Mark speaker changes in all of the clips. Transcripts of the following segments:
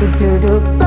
Speaker 1: do do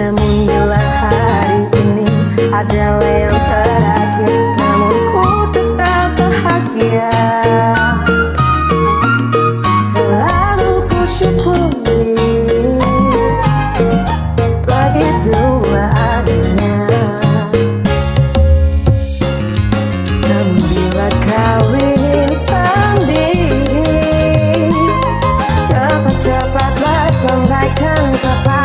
Speaker 1: Namun bila hari ini adalah yang terakhir Namun ku tetap bahagia Selalu ku syukuri dua adanya Namun bila kau ingin sendiri Cepat-cepatlah sampaikan kepadamu.